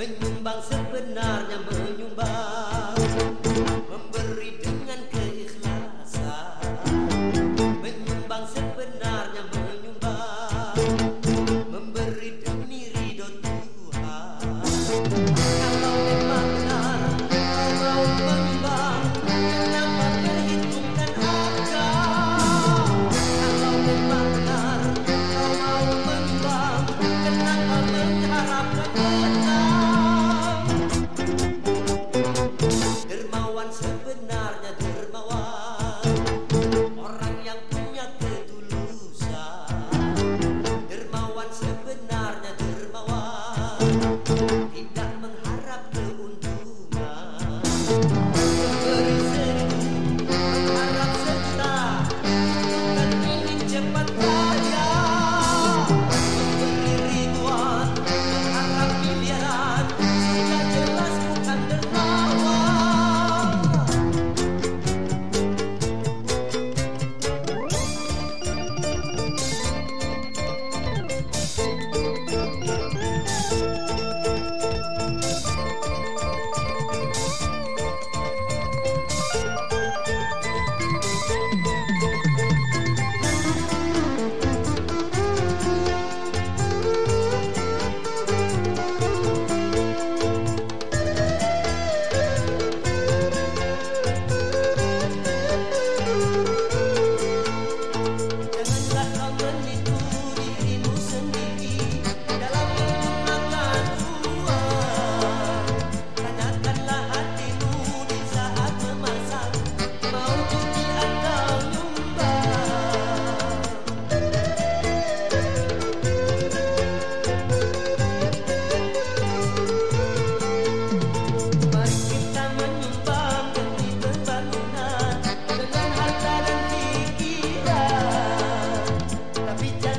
menyumbang sebenarnya menyumbang memberi Thank you. la ficha.